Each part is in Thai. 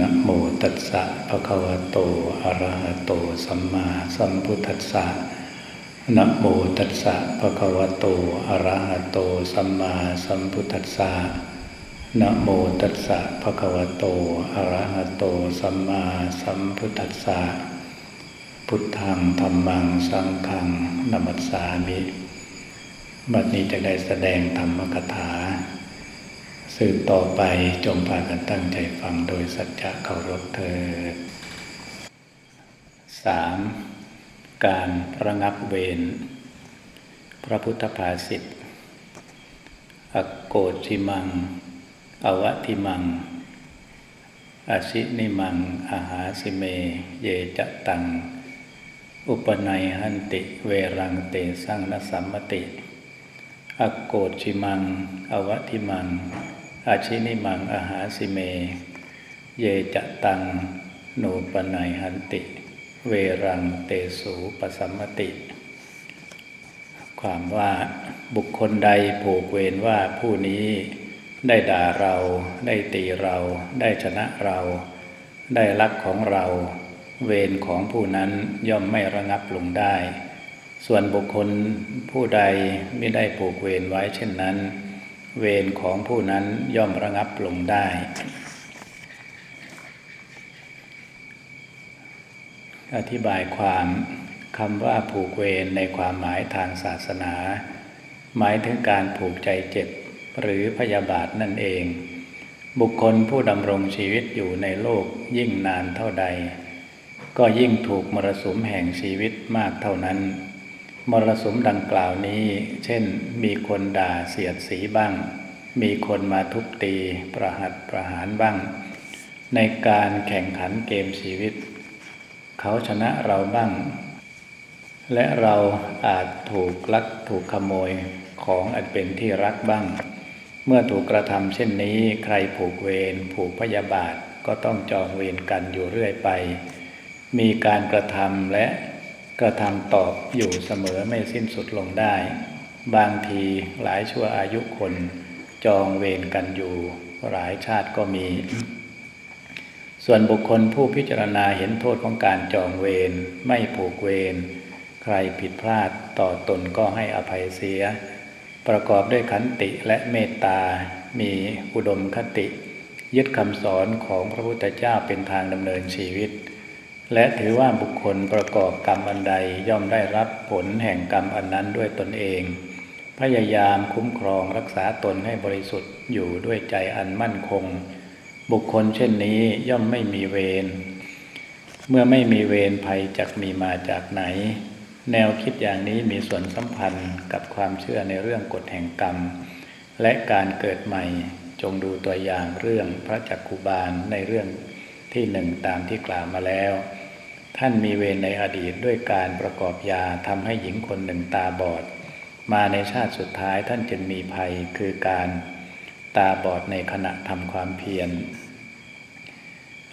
นะโมตัสสะภะคะวะโตอะระหะโตสัมมาสัมพุทธัสสะนะโมตัสสะภะคะวะโตอะระหะโตสัมมาสัมพุทธัสสะนะโมตัสสะภะคะวะโตอะระหะโตสัมมาสัมพุทธัสสะพุทธังธรรมังสังฆังนัมัสสามิ บัดนี้จะได้แสดงธรรมกถา สืบต่อไปจงพากันตั้งใจฟังโดยสัจจะเคารพเถิดสามการระงับเวรพระพุทธภาษิตอโกชิมัง อวติมัง อชินิมัง อาหาสิเม เยจะตัง อุปนัยหันติ เวรังเตสังนสัมมติอโกชิมัง อวติมัง อาชินิมังอาหาสิเม เยจะตังโนปนัยหันติ เวรังเตสูปสัมมติ ความว่าบุคคลใดผูกเวรว่าผู้นี้ได้ด่าเรา ได้ตีเรา ได้ชนะเรา ได้รักของเรา เวรของผู้นั้นย่อมไม่ระงับลงได้ ส่วนบุคคลผู้ใดไม่ได้ผูกเวรไว้เช่นนั้น เวรของผู้นั้นย่อมระงับลงได้ อธิบายความคำว่าผูกเวรในความหมายทางศาสนา หมายถึงการผูกใจเจ็บหรือพยาบาทนั่นเอง บุคคลผู้ดำรงชีวิตอยู่ในโลกยิ่งนานเท่าใด ก็ยิ่งถูกมรสุมแห่งชีวิตมากเท่านั้น มรสุมดังกล่าวนี้ เช่น มีคนด่าเสียดสีบ้าง มีคนมาทุบตีประหัตประหารบ้าง ในการแข่งขันเกมชีวิต เขาชนะเราบ้าง และเราอาจถูกลักถูกขโมยของอันเป็นที่รักบ้าง เมื่อถูกกระทำเช่นนี้ใครผูกเวรผูกพยาบาทก็ต้องจองเวรกันอยู่เรื่อยไป มีการกระทำและ กระทำตอบอยู่เสมอไม่สิ้นสุดลงได้ บางทีหลายชั่วอายุคนจองเวรกันอยู่หลายชาติก็มี ส่วนบุคคลผู้พิจารณาเห็นโทษของการจองเวรไม่ผูกเวรใครผิดพลาดต่อตนก็ให้อภัยเสีย ประกอบด้วยขันติและเมตตา มีอุดมคติ ยึดคำสอนของพระพุทธเจ้าเป็นทางดำเนินชีวิต และถือว่าบุคคลประกอบกรรมอันใดย่อมได้รับผลแห่งกรรมอันนั้นด้วยตนเอง พยายามคุ้มครองรักษาตนให้บริสุทธิ์อยู่ด้วยใจอันมั่นคง บุคคลเช่นนี้ย่อมไม่มีเวรเมื่อไม่มีเวรภัยจักมีมาจากไหน แนวคิดอย่างนี้มีส่วนสัมพันธ์กับความเชื่อในเรื่องกฎแห่งกรรม และการเกิดใหม่จงดูตัวอย่างเรื่องพระจักคุบาลในเรื่องที่หนึ่งตามที่กล่าวมาแล้ว ท่านมีเวรในอดีตด้วยการประกอบยาทำให้หญิงคนหนึ่งตาบอด มาในชาติสุดท้ายท่านจึงมีภัยคือการตาบอดในขณะทำความเพียร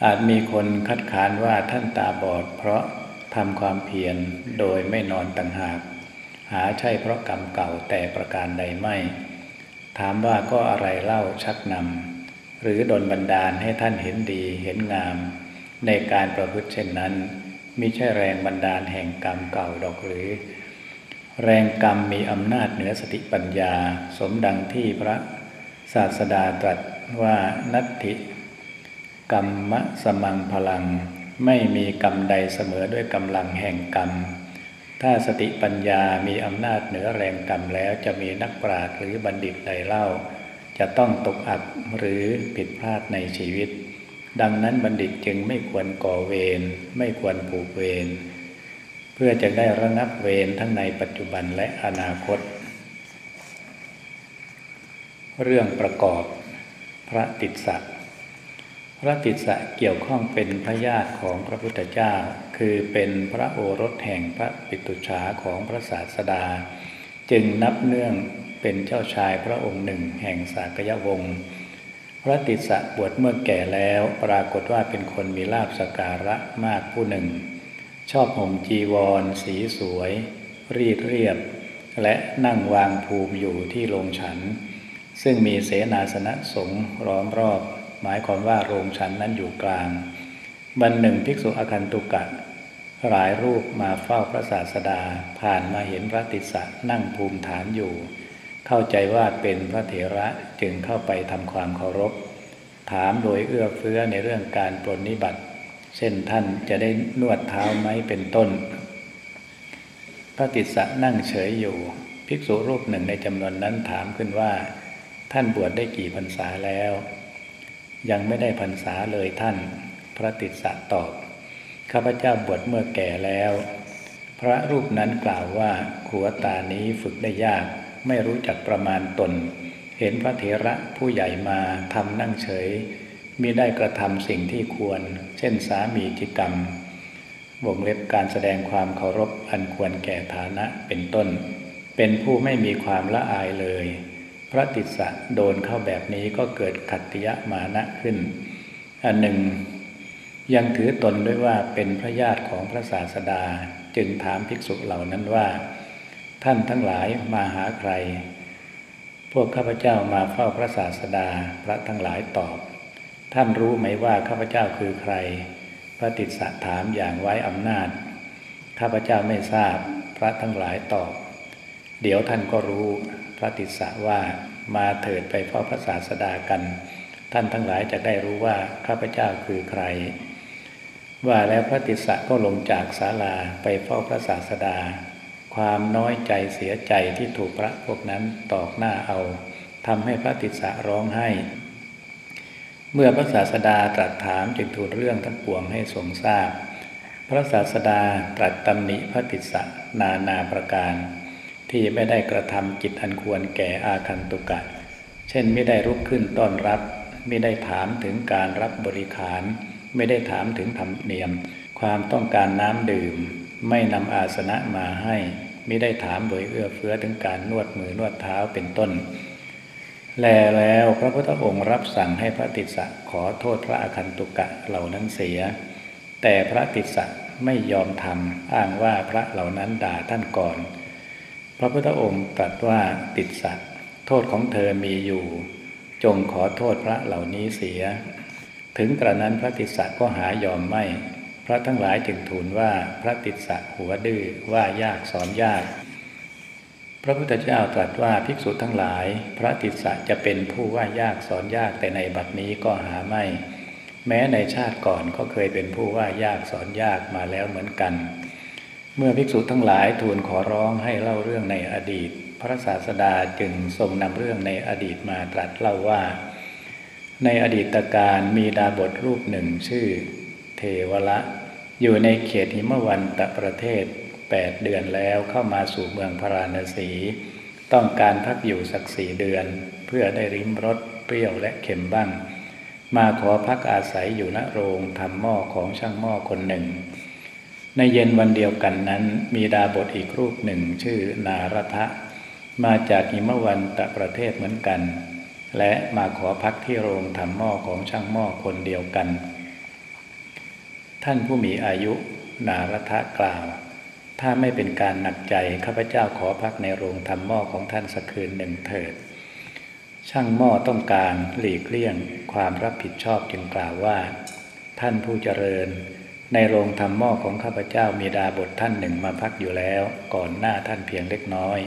อาจมีคนคัดค้านว่าท่านตาบอด เพราะทำความเพียรโดยไม่นอนต่างหาก หาใช่เพราะกรรมเก่าแต่ประการใดไม่ ถามว่าก็อะไรเล่าชักนำหรือดนบันดาลให้ท่านเห็นดีเห็นงาม ในการประพฤติเช่นนั้น มิใช่แรงบันดาลแห่งกรรมเก่าดอกหรือ แรงกรรมมีอำนาจเหนือสติปัญญา สมดังที่พระศาสดาตรัสว่านัตถิกรรมะสมังพลัง ไม่มีกรรมใดเสมอด้วยกำลังแห่งกรรม ถ้าสติปัญญามีอำนาจเหนือแรงกรรมแล้วจะมีนักปราชญ์หรือบัณฑิตใดเล่า จะต้องตกอับหรือผิดพลาดในชีวิต ดังนั้นบัณฑิตจึงไม่ควรก่อเวรไม่ควรผูกเวรเพื่อจะได้ระงับเวรทั้งในปัจจุบันและอนาคต เรื่องประกอบพระติสสะพระติสสะเกี่ยวข้องเป็นพระญาติของพระพุทธเจ้า คือเป็นพระโอรสแห่งพระปิตุชาของพระศาสดา จึงนับเนื่องเป็นเจ้าชายพระองค์หนึ่งแห่งสากยวงศ์ พระติสสะบวชเมื่อแก่แล้วปรากฏว่าเป็นคนมีลาบสการะมากผู้หนึ่ง ชอบห่มจีวร สีสวย รีดเรียบ และนั่งวางภูมิอยู่ที่โรงฉัน ซึ่งมีเสนาสนะสงล้อมรอบ หมายความว่าโรงฉันนั้นอยู่กลางวันหนึ่งภิกษุอคันตุกะ หลายรูปมาเฝ้าพระศาสดาผ่านมาเห็นพระติสสะนั่งภูมิฐานอยู่ เข้าใจว่าเป็นพระเถระจึงเข้าไปทำความเคารพ ถามโดยเอื้อเฟื้อในเรื่องการปรนนิบัติเช่นท่านจะได้นวดเท้าไหมเป็นต้น พระติสะนั่งเฉยอยู่ ภิกษุรูปหนึ่งในจำนวนนั้นถามขึ้นว่า ท่านบวชได้กี่พรรษาแล้ว ยังไม่ได้พรรษาเลยท่าน พระติสสะตอบข้าพเจ้าบวชเมื่อแก่แล้ว พระรูปนั้นกล่าวว่าขัวตานี้ฝึกได้ยาก ไม่รู้จักประมาณตน เห็นพระเถระผู้ใหญ่มาทำนั่งเฉยมิได้กระทำสิ่งที่ควร เช่นสามีจิกรรม วงเล็บการแสดงความเคารพอันควรแก่ฐานะเป็นต้น เป็นผู้ไม่มีความละอายเลย พระติสสะโดนเข้าแบบนี้ก็เกิดขัตติยะมานะขึ้น อันหนึ่ง ยังถือตนด้วยว่าเป็นพระญาติของพระศาสดา จึงถามภิกษุเหล่านั้นว่า ท่านทั้งหลายมาหาใคร พวกข้าพเจ้ามาเฝ้าพระศาสดา พระทั้งหลายตอบ ท่านรู้ไหมว่าข้าพเจ้าคือใคร พระติสสะถามอย่างไว้อำนาจ ข้าพเจ้าไม่ทราบ พระทั้งหลายตอบ เดี๋ยวท่านก็รู้ พระติสสะว่ามาเถิดไปเฝ้าพระศาสดากัน ท่านทั้งหลายจะได้รู้ว่าข้าพเจ้าคือใคร ว่าแล้วพระติสสะก็ลงจากศาลาไปเฝ้าพระศาสดา ความน้อยใจเสียใจที่ถูกพระพวกนั้นตอกหน้าเอาทำให้พระติสะร้องไห้ เมื่อพระศาสดาตรัสถามจึงทูลเรื่องทั้งปวงให้ทรงทราบ พระศาสดาตรัสตำหนิพระติสสะนานาประการ ที่ไม่ได้กระทำกิจอันควรแก่อาคันตุกะ เช่นไม่ได้รุกขึ้นต้อนรับ ไม่ได้ถามถึงการรับบริขาร ไม่ได้ถามถึงธรรมเนียม ความต้องการน้ำดื่ม ไม่นำอาสนะมาให้ไม่ได้ถามโดยเอื้อเฟื้อถึงการนวดมือนวดเท้าเป็นต้น แลแล้วพระพุทธองค์รับสั่งให้พระติสสะขอโทษพระอคันตุกะเหล่านั้นเสีย แต่พระติสสะไม่ยอมทำอ้างว่าพระเหล่านั้นด่าท่านก่อน พระพุทธองค์ตรัสว่าติสสะโทษของเธอมีอยู่ จงขอโทษพระเหล่านี้เสีย ถึงกระนั้นพระติสสะก็หายอมไม่ ระทั้งหลายจึงทูลว่าพระติสสะหัวดื้อว่ายากสอนยาก พระพุทธเจ้าตรัสว่าภิกษุทั้งหลาย พระติสสะจะเป็นผู้ว่ายากสอนยากแต่ในบัดนี้ก็หาไม่ แม้ในชาติก่อนก็เคยเป็นผู้ว่ายากสอนยากมาแล้วเหมือนกัน เมื่อภิกษุทั้งหลายทูลขอร้องให้เล่าเรื่องในอดีต พระศาสดาจึงทรงนำเรื่องในอดีตมาตรัสเล่าว่า ในอดีตการมีดาบทรูปหนึ่งชื่อ เทวละ อยู่ในเขตหิมวันตะประเทศแปดเดือนแล้วเข้ามาสู่เมืองพราราณสี ต้องการพักอยู่สักสี่เดือน เพื่อได้ริมรสเปรี้ยวและเค็มบ้าง มาขอพักอาศัยอยู่ณโรงทำหม้อของช่างหม้อคนหนึ่ง ในเย็นวันเดียวกันนั้น มีดาบทอีกรูปหนึ่งชื่อนารทะมาจากหิมวันตะประเทศเหมือนกัน และมาขอพักที่โรงทำหม้อของช่างหม้อคนเดียวกัน ท่านผู้มีอายุนารทะกล่าว ถ้าไม่เป็นการหนักใจข้าพเจ้าขอพักในโรงทำหม้อของท่านสักคืนหนึ่งเถิด ช่างหม้อต้องการหลีกเลี่ยงความรับผิดชอบจึงกล่าวว่า ท่านผู้เจริญ ในโรงทำหม้อของข้าพเจ้ามีดาบทท่านหนึ่งมาพักอยู่แล้ว ก่อนหน้าท่านเพียงเล็กน้อย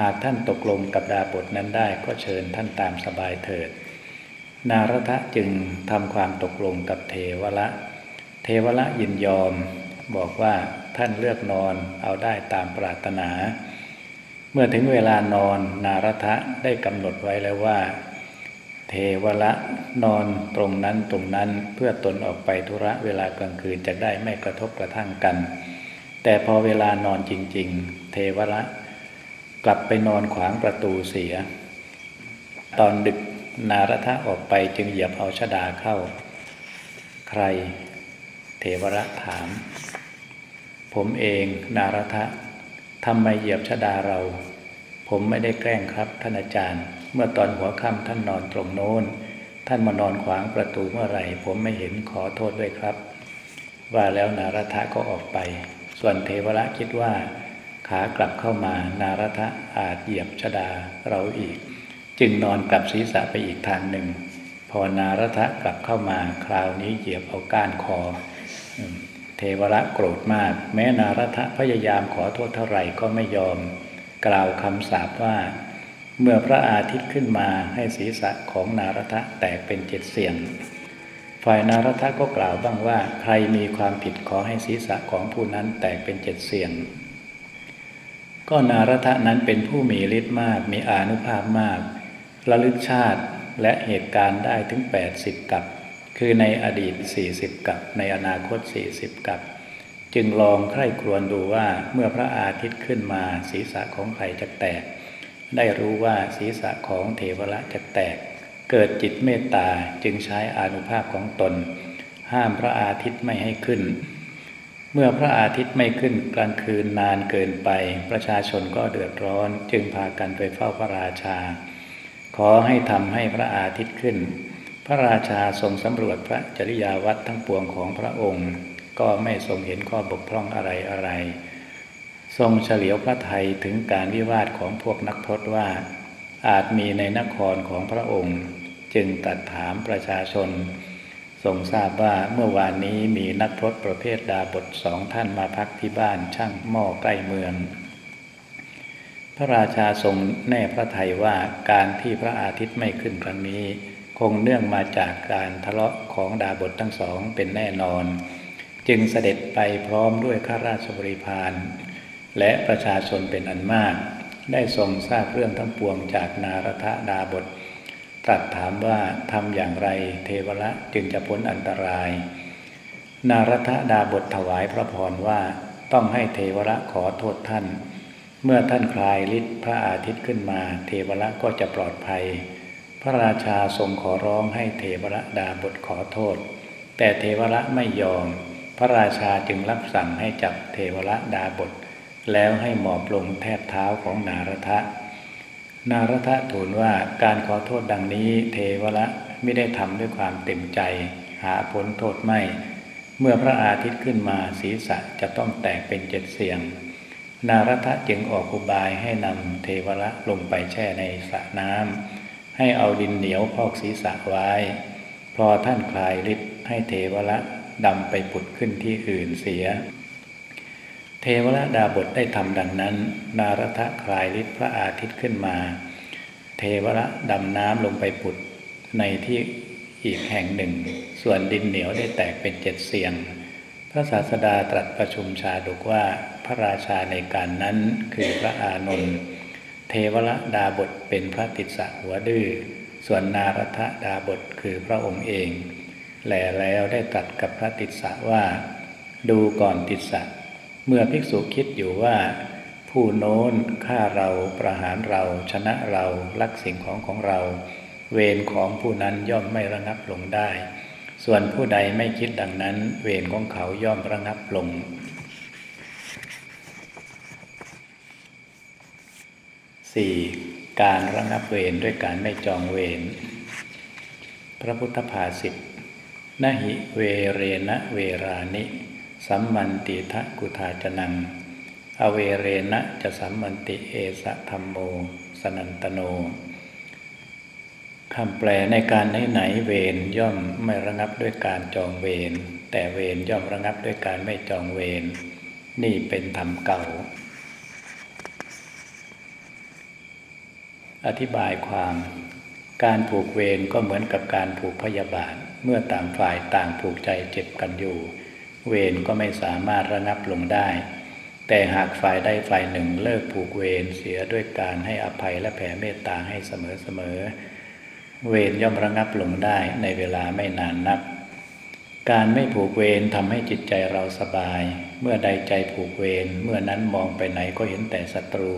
หากท่านตกลงกับดาบทนั้นได้ก็เชิญท่านตามสบายเถิด นารทะจึงทำความตกลงกับเทวละ เทวละยินยอมบอกว่าท่านเลือกนอนเอาได้ตามปรารถนา เมื่อถึงเวลานอนนารทะได้กำหนดไว้แล้วว่า เทวละนอนตรงนั้นตรงนั้นเพื่อตนออกไปธุระเวลากลางคืนจะได้ไม่กระทบกระทั่งกัน แต่พอเวลานอนจริง ๆ เทวละกลับไปนอนขวางประตูเสีย ตอนดึกนารทะออกไปจึงเหยียบเอาชดาเข้า ใคร เทวระถาม ผมเองนารทะทำไมเหยียบชดาเรา ผมไม่ได้แกล้งครับท่านอาจารย์ เมื่อตอนหัวค่ำท่านนอนตรงโน้น ท่านมานอนขวางประตูเมื่อไหร่ ผมไม่เห็นขอโทษด้วยครับ ว่าแล้วนารทะก็ออกไป ส่วนเทวระคิดว่า ขากลับเข้ามานารทะอาจเหยียบชดาเราอีก จึงนอนกลับศีรษะไปอีกทางหนึ่งพอนารทะกลับเข้ามาคราวนี้เหยียบเอาก้านคอ เทวระโกรธมาก แม้นารทะพยายามขอโทษเท่าไหร่ก็ไม่ยอม กล่าวคำสาปว่า เมื่อพระอาทิตย์ขึ้นมาให้ศีรษะของนารทะแตกเป็นเจ็ดเสียง ฝ่ายนารทะก็กล่าวบ้างว่า ใครมีความผิดขอให้ศีรษะของผู้นั้นแตกเป็นเจ็ดเสียง ก็นารทะนั้นเป็นผู้มีฤทธิ์มากมีอานุภาพมากระลึกชาติและเหตุการณ์ได้ถึง 80 กับ คือในอดีต 40 กับ ในอนาคต 40 กับ จึงลองใคร่ครวญดูว่าเมื่อพระอาทิตย์ขึ้นมาศีรษะของใครจะแตก ได้รู้ว่าศีรษะของเทวระจะแตก เกิดจิตเมตตาจึงใช้อานุภาพของตน ห้ามพระอาทิตย์ไม่ให้ขึ้น เมื่อพระอาทิตย์ไม่ขึ้นกลางคืนนานเกินไป ประชาชนก็เดือดร้อน จึงพากันไปเฝ้าพระราชา ขอให้ทำให้พระอาทิตย์ขึ้น พระราชาทรงสำรวจพระจริยาวัดทั้งปวงของพระองค์ ก็ไม่ทรงเห็นข้อบกพร่องอะไรอะไร ทรงเฉลียวพระไทยถึงการวิวาทของพวกนักพรตว่า อาจมีในนครของพระองค์ จึงตัดถามประชาชน ทรงทราบว่าเมื่อวานนี้มีนักพรตประเภทดาบทสองท่านมาพักที่บ้านช่างหม้อใกล้เมือง พระราชาทรงแน่พระไทยว่าการที่พระอาทิตย์ไม่ขึ้นครั้งนี้ คงเนื่องมาจากการทะเลาะของดาบททั้งสองเป็นแน่นอน จึงเสด็จไปพร้อมด้วยข้าราชบริพารและประชาชนเป็นอันมาก ได้ทรงทราบเรื่องทั้งปวงจากนารทดาบท ตรัสถามว่าทำอย่างไรเทวระจึงจะพ้นอันตราย นารทดาบทถวายพระพรว่าต้องให้เทวระขอโทษท่าน เมื่อท่านคลายฤทธิ์พระอาทิตย์ขึ้นมา เทวระก็จะปลอดภัย พระราชาทรงขอร้องให้เทวระดาบทขอโทษ แต่เทวระไม่ยอม พระราชาจึงรับสั่งให้จับเทวระดาบท แล้วให้หมอบลงแทบเท้าของนารทะ นารทะทูลว่าการขอโทษดังนี้เทวระไม่ได้ทำด้วยความเต็มใจ หาผลโทษไม่ เมื่อพระอาทิตย์ขึ้นมาศีรษะจะต้องแตกเป็นเจ็ดเสียง นารทะจึงออกอุบายให้นำเทวระลงไปแช่ในสระน้ำ ให้เอาดินเหนียวพอกศีรษะไว้ พอท่านคลายฤทธิ์ให้เทวระดำไปผุดขึ้นที่อื่นเสีย เทวระดาบทได้ทำดังนั้น นารทะคลายฤทธิ์พระอาทิตย์ขึ้นมา เทวระดำน้ำลงไปผุดในที่อีกแห่งหนึ่ง ส่วนดินเหนียวได้แตกเป็นเจ็ดเสียง พระศาสดาตรัสประชุมชาดกว่าพระราชาในการนั้นคือพระอานนท์ เทวรดาบทเป็นพระติสสะหัวดื้อ ส่วนนารทดาบทคือพระองค์เองแหลแล้วได้ตัดกับพระติสสะว่า ดูก่อนติสสะเมื่อภิกษุคิดอยู่ว่า ผู้โน้นฆ่าเราประหารเราชนะเราลักสิ่งของของเรา เวรของผู้นั้นย่อมไม่ระงับลงได้ ส่วนผู้ใดไม่คิดดังนั้น เวรของเขาย่อมระงับลง 4. การระงับเวรด้วยการไม่จองเวร พระพุทธภาษิตนหิเวเรนะเวรานิ สัมมันติทะกุทาจนัง อเวเรนะจะสัมมันติเอสะธรรมโม สนันตโนคำแปลในการไหนไหนเวรย่อมไม่ระงับด้วยการจองเวรแต่เวรย่อมระงับด้วยการไม่จองเวรนี่เป็นธรรมเก่า อธิบายความการผูกเวรก็เหมือนกับการผูกพยาบาท เมื่อต่างฝ่ายต่างผูกใจเจ็บกันอยู่ เวรก็ไม่สามารถระงับลงได้ แต่หากฝ่ายใดฝ่ายหนึ่งเลิกผูกเวรเสียด้วยการให้อภัยและแผ่เมตตาให้เสมอเสมอเวรย่อมระงับลงได้ในเวลาไม่นานนัก การไม่ผูกเวรทำให้จิตใจเราสบาย เมื่อใดใจผูกเวรเมื่อนั้นมองไปไหนก็เห็นแต่ศัตรู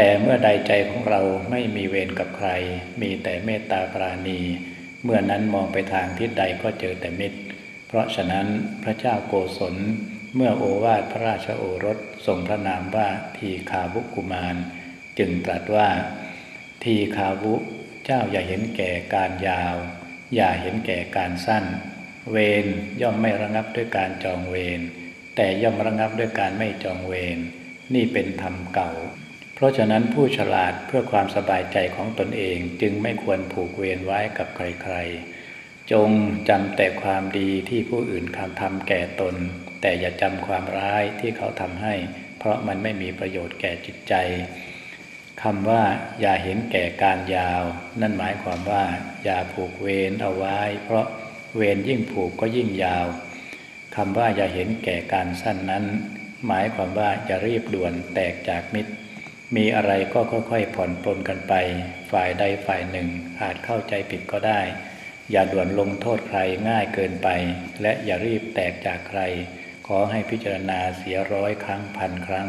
แต่เมื่อใดใจของเราไม่มีเวรกับใคร มีแต่เมตตาปราณี เมื่อนั้นมองไปทางทิศใดก็เจอแต่มิตร เพราะฉะนั้นพระเจ้าโกศล เมื่อโอวาทพระราชโอรสทรงพระนามว่าทีคาวุกุมาร จึงตรัสว่า ทีคาวุเจ้าอย่าเห็นแก่การยาว อย่าเห็นแก่การสั้น เวรย่อมไม่ระงับด้วยการจองเวรแต่ย่อมระงับด้วยการไม่จองเวรนี่เป็นธรรมเก่า เพราะฉะนั้นผู้ฉลาดเพื่อความสบายใจของตนเองจึงไม่ควรผูกเวรไว้กับใครๆ จงจำแต่ความดีที่ผู้อื่นคำทำแก่ตน แต่อย่าจำความร้ายที่เขาทำให้ เพราะมันไม่มีประโยชน์แก่จิตใจคำว่าอย่าเห็นแก่การยาว นั่นหมายความว่า อย่าผูกเวรเอาไว้ เพราะเวรยิ่งผูกก็ยิ่งยาวคำว่าอย่าเห็นแก่การสั้นนั้น หมายความว่าอย่ารีบด่วนแตกจากมิตร มีอะไรก็ค่อยๆผ่อนปลนกันไป ฝ่ายใดฝ่ายหนึ่งอาจเข้าใจผิดก็ได้ อย่าด่วนลงโทษใครง่ายเกินไป และอย่ารีบแตกจากใคร ขอให้พิจารณาเสียร้อยครั้งพันครั้ง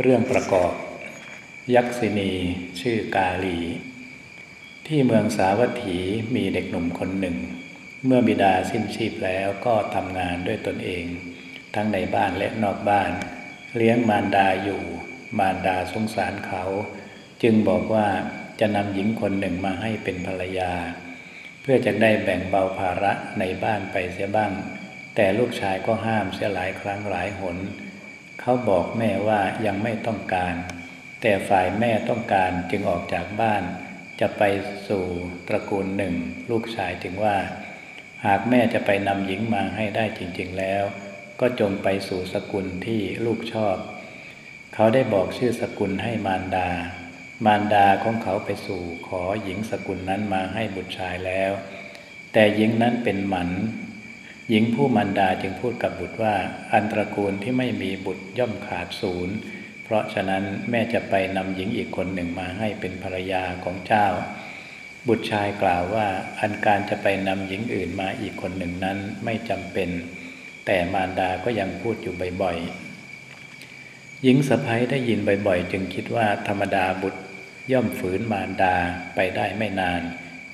เรื่องประกอบ ยักษินีชื่อกาลี ที่เมืองสาวัตถีมีเด็กหนุ่มคนหนึ่ง เมื่อบิดาสิ้นชีพแล้วก็ทำงานด้วยตนเอง ทั้งในบ้านและนอกบ้าน เลี้ยงมารดาอยู่ มารดาสงสารเขา จึงบอกว่าจะนำหญิงคนหนึ่งมาให้เป็นภรรยา เพื่อจะได้แบ่งเบาภาระในบ้านไปเสียบ้าง แต่ลูกชายก็ห้ามเสียหลายครั้งหลายหน เขาบอกแม่ว่ายังไม่ต้องการ แต่ฝ่ายแม่ต้องการจึงออกจากบ้าน จะไปสู่ตระกูลหนึ่ง ลูกชายจึงว่า หากแม่จะไปนำหญิงมาให้ได้จริง ๆแล้ว ก็จงไปสู่สกุลที่ลูกชอบ เขาได้บอกชื่อสกุลให้มารดา มารดาของเขาไปสู่ขอหญิงสกุลนั้นมาให้บุตรชายแล้ว แต่หญิงนั้นเป็นหมันหญิงผู้มันดาจึงพูดกับบุตรว่า อันตรกูลที่ไม่มีบุตรย่อมขาดศูนย์ เพราะฉะนั้นแม่จะไปนำหญิงอีกคนหนึ่งมาให้เป็นภรรยาของเจ้า บุตรชายกล่าวว่า อันการจะไปนำหญิงอื่นมาอีกคนหนึ่งนั้นไม่จำเป็น แต่มารดาก็ยังพูดอยู่บ่อยๆหญิงสะพ้ยได้ยินบ่อยๆ จึงคิดว่าธรรมดาบุตรย่อมฝืนมารดาไปได้ไม่นาน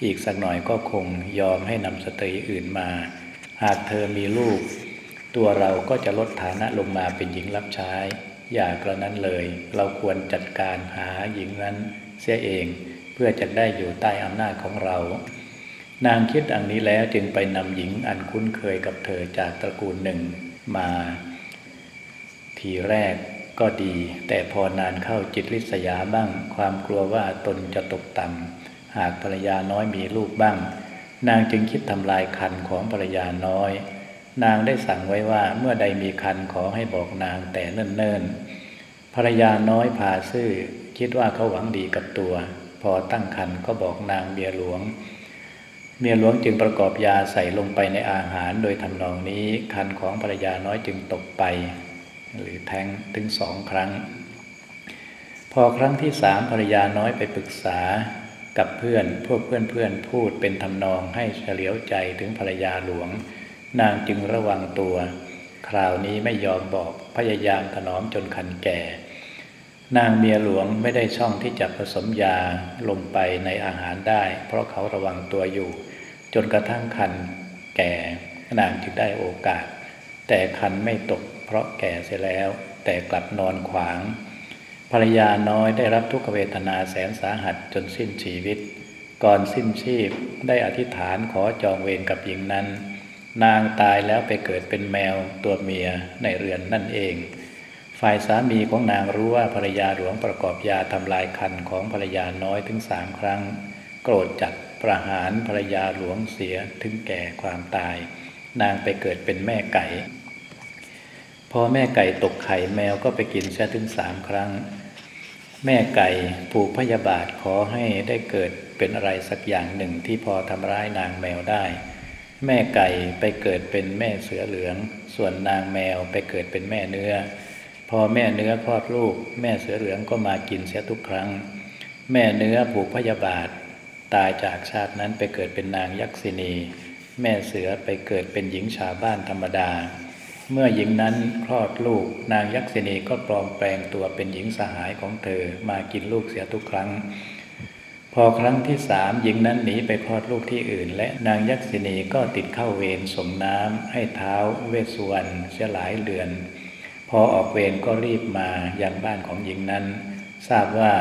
อีกสักหน่อยก็คงยอมให้นำสตรีอื่นมา หากเธอมีลูก ตัวเราก็จะลดฐานะลงมาเป็นหญิงรับใช้ อย่ากระนั้นเลย เราควรจัดการหาหญิงนั้นเสียเอง เพื่อจะได้อยู่ใต้อำนาจของเรา นางคิดอันนี้แล้วจึงไปนำหญิงอันคุ้นเคยกับเธอจากตระกูลหนึ่งมา ทีแรกก็ดี แต่พอนานเข้าจิตลิษยาบ้าง ความกลัวว่าตนจะตกต่ำหากภรรยาน้อยมีลูกบ้าง นางจึงคิดทำลายคันของภรรยาน้อย นางได้สั่งไว้ว่าเมื่อใดมีคันขอให้บอกนางแต่เนิ่นๆภรรยาน้อยพาซื่อ คิดว่าเขาหวังดีกับตัว พอตั้งคันก็บอกนางเมียหลวง เมียหลวงจึงประกอบยาใส่ลงไปในอาหารโดยทำนองนี้คันของภรรยาน้อยจึงตกไป หรือแทงถึงสองครั้ง พอครั้งที่สามภรรยาน้อยไปปรึกษากับเพื่อนพวกเพื่อนเพื่อนพูดเป็นทำนองให้เฉลียวใจถึงภรรยาหลวง นางจึงระวังตัว คราวนี้ไม่ยอมบอกพยายามถนอมจนคันแก่ นางเมียหลวงไม่ได้ช่องที่จะผสมยาลงไปในอาหารได้ เพราะเขาระวังตัวอยู่ จนกระทั่งคันแก่นางจึงได้โอกาส แต่คันไม่ตกเพราะแก่เสียแล้ว แต่กลับนอนขวาง ภรรยาน้อยได้รับทุกขเวทนาแสนสาหัสจนสิ้นชีวิต ก่อนสิ้นชีพได้อธิษฐานขอจองเวรกับหญิงนั้น นางตายแล้วไปเกิดเป็นแมวตัวเมียในเรือนนั่นเอง ฝ่ายสามีของนางรู้ว่าภรรยาหลวงประกอบยาทำลายคันของภรรยาน้อยถึงสามครั้ง โกรธจัด ประหารภรรยาหลวงเสียถึงแก่ความตาย นางไปเกิดเป็นแม่ไก่ พอแม่ไก่ตกไข่แมวก็ไปกินเสียถึงสามครั้ง แม่ไก่ผูกพยาบาทขอให้ได้เกิดเป็นอะไรสักอย่างหนึ่งที่พอทำร้ายนางแมวได้ แม่ไก่ไปเกิดเป็นแม่เสือเหลือง ส่วนนางแมวไปเกิดเป็นแม่เนื้อ พอแม่เนื้อคลอดลูก แม่เสือเหลืองก็มากินเสียทุกครั้ง แม่เนื้อผูกพยาบาท ตายจากชาตินั้นไปเกิดเป็นนางยักษินี แม่เสือไปเกิดเป็นหญิงชาวบ้านธรรมดา เมื่อหญิงนั้นคลอดลูกนางยักษินีก็ปลอมแปลงตัวเป็นหญิงสหายของเธอมากินลูกเสียทุกครั้ง พอครั้งที่สามหญิงนั้นหนีไปคลอดลูกที่อื่น และนางยักษินีก็ติดเข้าเวรส่งน้ำให้เท้าเวสสุวรรณเสียหลายเดือน พอออกเวรก็รีบมายังบ้านของหญิงนั้น ทราบว่า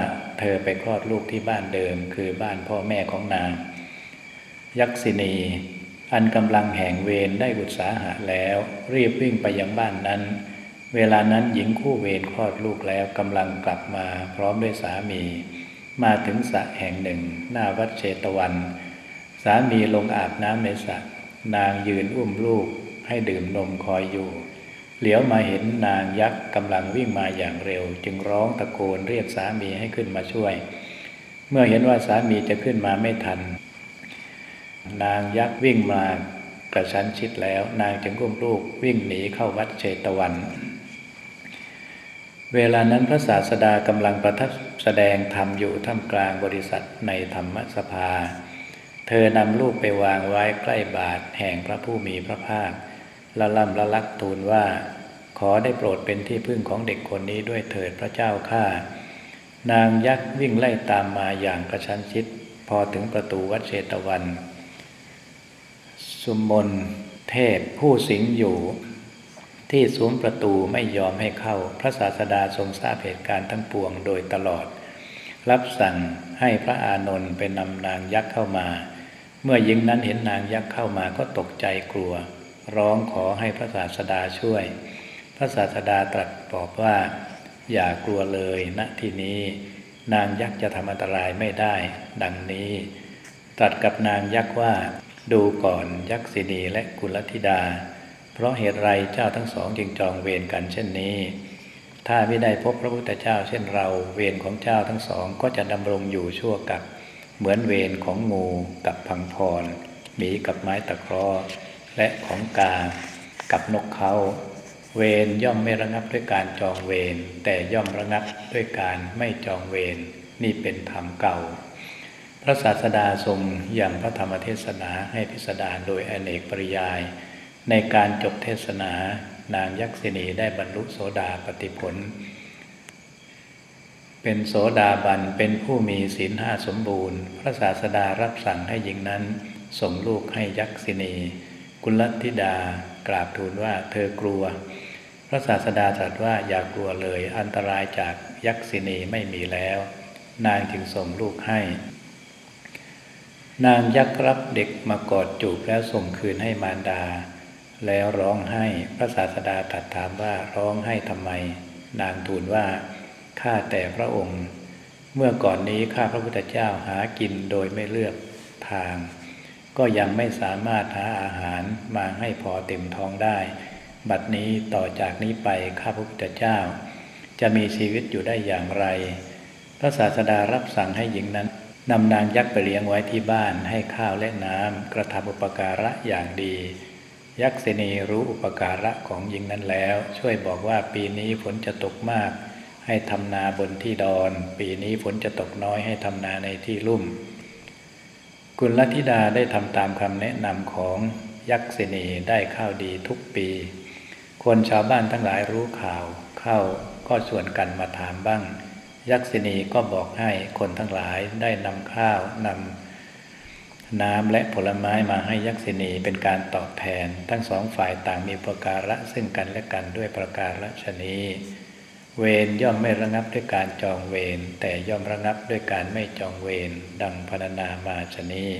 เธอไปคลอดลูกที่บ้านเดิม คือบ้านพ่อแม่ของนาง ยักษินีอันกำลังแห่งเวรได้บุตรสาหะแล้ว รีบวิ่งไปยังบ้านนั้น เวลานั้นหญิงคู่เวรคลอดลูกแล้วกำลังกลับมาพร้อมด้วยสามี มาถึงสระแห่งหนึ่ง หน้าวัดเชตวัน สามีลงอาบน้ำในสระนางยืนอุ้มลูกให้ดื่มนมคอยอยู่ เหลียวมาเห็นนางยักษ์กำลังวิ่งมาอย่างเร็ว จึงร้องตะโกนเรียกสามีให้ขึ้นมาช่วย เมื่อเห็นว่าสามีจะขึ้นมาไม่ทัน นางยักษ์วิ่งมากระชั้นชิดแล้ว นางจึงกุ้มลูกวิ่งหนีเข้าวัดเชตวัน เวลานั้นพระศาสดากำลังประทับแสดงธรรมอยู่ท่ามกลางบริษัทในธรรมสภา เธอนำลูกไปวางไว้ใกล้บาทแห่งพระผู้มีพระภาค ละล่ำละลักทูลว่า ขอได้โปรดเป็นที่พึ่งของเด็กคนนี้ด้วยเถิดพระเจ้าข้านางยักษ์วิ่งไล่ตามมาอย่างกระชั้นชิด พอถึงประตูวัดเชตวัน สุมนเทพผู้สิงอยู่ ที่สูงประตูไม่ยอมให้เข้า พระศาสดาทรงทราบเหตุการณ์ทั้งปวงโดยตลอด รับสั่งให้พระอานนท์เป็นำนางยักษ์เข้ามา เมื่อหญิงนั้นเห็นนางยักษ์เข้ามาก็ตกใจกลัว ร้องขอให้พระศาสดาช่วย พระศาสดาตรัสบอกว่า อย่ากลัวเลยณที่นี้ นางยักษ์จะทำอันตรายไม่ได้ ดังนี้ตรัสกับนางยักษ์ว่าดูก่อนยักษินีและกุลธิดา เพราะเหตุไรเจ้าทั้งสองจึงจองเวรกันเช่นนี้ ถ้าไม่ได้พบพระพุทธเจ้าเช่นเรา เวรของเจ้าทั้งสองก็จะดำรงอยู่ชั่วกับ เหมือนเวรของงูกับพังพรหมีกับไม้ตะเคราะห์ และของกากับนกเขาเวรย่อมไม่ระงับด้วยการจองเวรแต่ย่อมระงับด้วยการไม่จองเวรนี่เป็นธรรมเก่า พระศาสดาทรงอย่างพระธรรมเทศนาให้พิสดารโดยอเนกปริยาย ในการจบเทศนานางยักษินีได้บรรลุโสดาปติผล เป็นโสดาบันเป็นผู้มีศีลห้าสมบูรณ์ พระศาสดารับสั่งให้หญิงนั้นส่งลูกให้ยักษินี กุลธิดากราบทูลว่าเธอกลัว พระศาสดาตรัสว่าอย่ากลัวเลย อันตรายจากยักษินีไม่มีแล้ว นางจึงส่งลูกให้ นางยักรับเด็กมากอดจูบแล้วส่งคืนให้มารดา แล้วร้องไห้พระศาสดาตรัสถามว่าร้องไห้ทำไม นางทูลว่าข้าแต่พระองค์ เมื่อก่อนนี้ข้าพระพุทธเจ้าหากินโดยไม่เลือกทาง ก็ยังไม่สามารถหาอาหารมาให้พอเต็มท้องได้ บัดนี้ต่อจากนี้ไปข้าพระพุทธเจ้า จะมีชีวิตอยู่ได้อย่างไร พระศาสดารับสั่งให้หญิงนั้นนำนางยักษ์ไปเลี้ยงไว้ที่บ้านให้ข้าวและน้ำกระทำอุปการะอย่างดี ยักษินีรู้อุปการะของหญิงนั้นแล้ว ช่วยบอกว่าปีนี้ฝนจะตกมาก ให้ทำนาบนที่ดอน ปีนี้ฝนจะตกน้อยให้ทำนาในที่ลุ่ม กุลธิดาได้ทำตามคำแนะนำของยักษินีได้ข้าวดีทุกปี คนชาวบ้านทั้งหลายรู้ข่าวเข้าก็ชวนกันมาถามบ้าง ยักษินีก็บอกให้คนทั้งหลายได้นำข้าวนำน้ำและผลไม้มาให้ยักษินีเป็นการตอบแทน ทั้งสองฝ่ายต่างมีประการะซึ่งกันและกันด้วยประการฉนี้ เวรย่อมไม่ระงับด้วยการจองเวรแต่ย่อมระงับด้วยการไม่จองเวรดังพรรณนามาชนี้